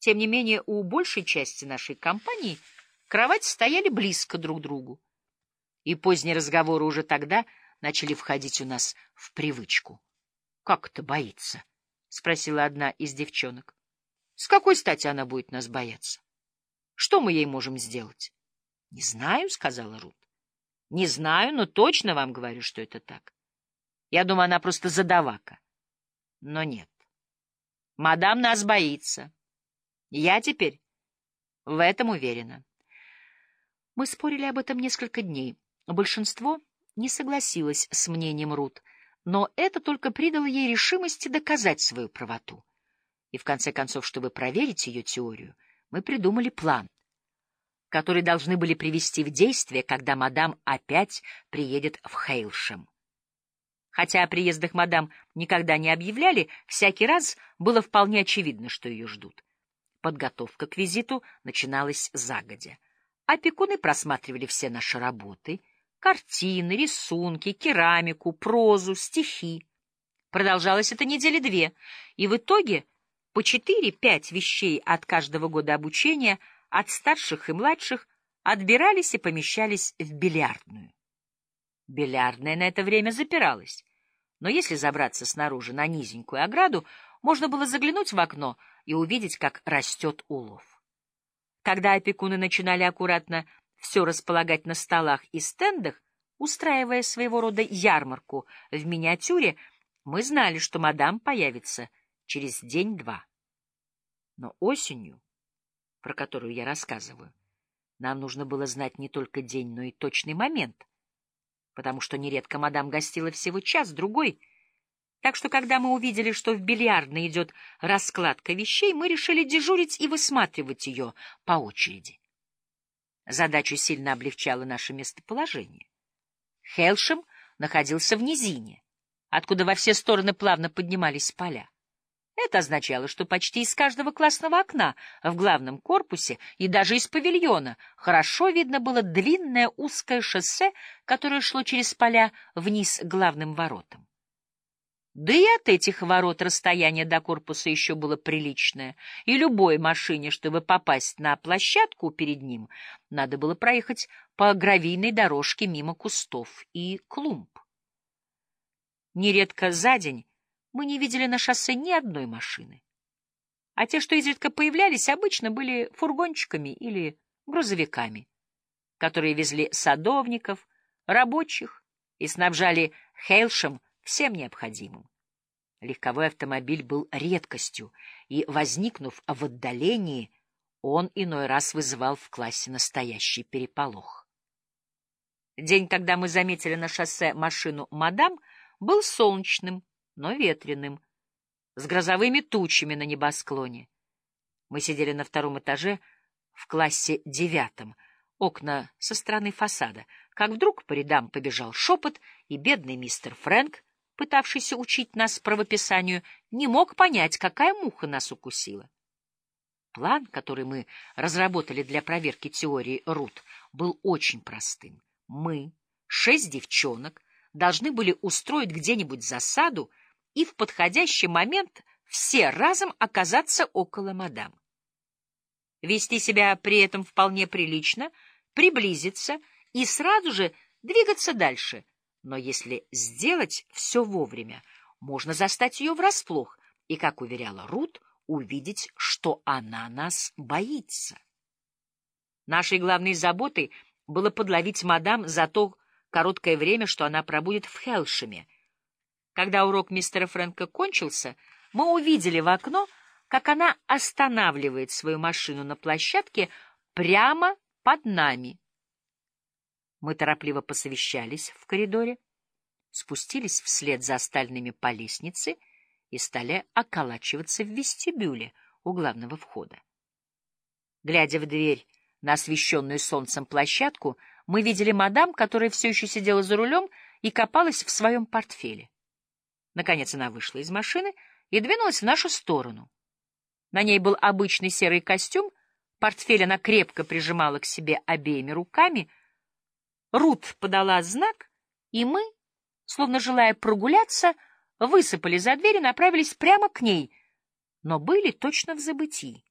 Тем не менее, у большей части нашей компании кровати стояли близко друг к другу, и поздние разговоры уже тогда начали входить у нас в привычку. — Как это боится? — спросила одна из девчонок. — С какой стати она будет нас бояться? Что мы ей можем сделать? — Не знаю, — сказала Рут. — Не знаю, но точно вам говорю, что это так. Я думаю, она просто задавака. Но нет. Мадам нас боится. Я теперь в этом уверена. Мы спорили об этом несколько дней. Большинство не согласилось с мнением Рут, но это только придало ей решимости доказать свою правоту. И в конце концов, чтобы проверить ее теорию, мы придумали план, который должны были привести в действие, когда мадам опять приедет в Хейлшем. Хотя о приездах мадам никогда не объявляли, всякий раз было вполне очевидно, что ее ждут. Подготовка к визиту начиналась загодя. Опекуны просматривали все наши работы, картины, рисунки, керамику, прозу, стихи. Продолжалось это недели две, и в итоге по четыре-пять вещей от каждого года обучения, от старших и младших, отбирались и помещались в бильярдную. Бильярдная на это время запиралась, но если забраться снаружи на низенькую ограду, можно было заглянуть в окно и увидеть, как растет улов. Когда опекуны начинали аккуратно все располагать на столах и стендах, устраивая своего рода ярмарку в миниатюре, мы знали, что мадам появится через день-два. Но осенью, про которую я рассказываю, нам нужно было знать не только день, но и точный момент, потому что нередко мадам гостила всего час-другой. Так что, когда мы увидели, что в бильярдной идет раскладка вещей, мы решили дежурить и высматривать ее по очереди. Задачу сильно облегчало наше местоположение. Хелшем находился в низине, откуда во все стороны плавно поднимались поля. Это означало, что почти из каждого классного окна в главном корпусе и даже из павильона хорошо видно было длинное узкое шоссе, которое шло через поля вниз к главным воротам. Да и от этих ворот расстояние до корпуса еще было приличное, и любой машине, чтобы попасть на площадку перед ним, надо было проехать по гравийной дорожке мимо кустов и клумб. Нередко за день мы не видели на шоссе ни одной машины. А те, что изредка появлялись, обычно были фургончиками или грузовиками, которые везли садовников, рабочих и снабжали Хейлшем всем необходимым. Легковой автомобиль был редкостью, и, возникнув в отдалении, он иной раз вызывал в классе настоящий переполох. День, когда мы заметили на шоссе машину «Мадам», был солнечным, но ветреным, с грозовыми тучами на небосклоне. Мы сидели на втором этаже в классе девятом, окна со стороны фасада, как вдруг по рядам побежал шепот, и бедный мистер Фрэнк, пытавшийся учить нас правописанию, не мог понять, какая муха нас укусила. План, который мы разработали для проверки теории Рут, был очень простым. Мы, шесть девчонок, должны были устроить где-нибудь засаду и в подходящий момент все разом оказаться около мадам. Вести себя при этом вполне прилично, приблизиться и сразу же двигаться дальше. Но если сделать все вовремя, можно застать ее врасплох и, как уверяла Рут, увидеть, что она нас боится. Нашей главной заботой было подловить мадам за то короткое время, что она пробудет в Хелшеме, когда урок мистера Фрэнка кончился, мы увидели в окно, как она останавливает свою машину на площадке прямо под нами. Мы торопливо посовещались в коридоре, спустились вслед за остальными по лестнице и стали околачиваться в вестибюле у главного входа. Глядя в дверь на освещенную солнцем площадку, мы видели мадам, которая все еще сидела за рулем и копалась в своем портфеле. Наконец она вышла из машины и двинулась в нашу сторону. На ней был обычный серый костюм, портфель она крепко прижимала к себе обеими руками. Рут подала знак, и мы, словно желая прогуляться, высыпали за дверь и направились прямо к ней, но были точно в забытии.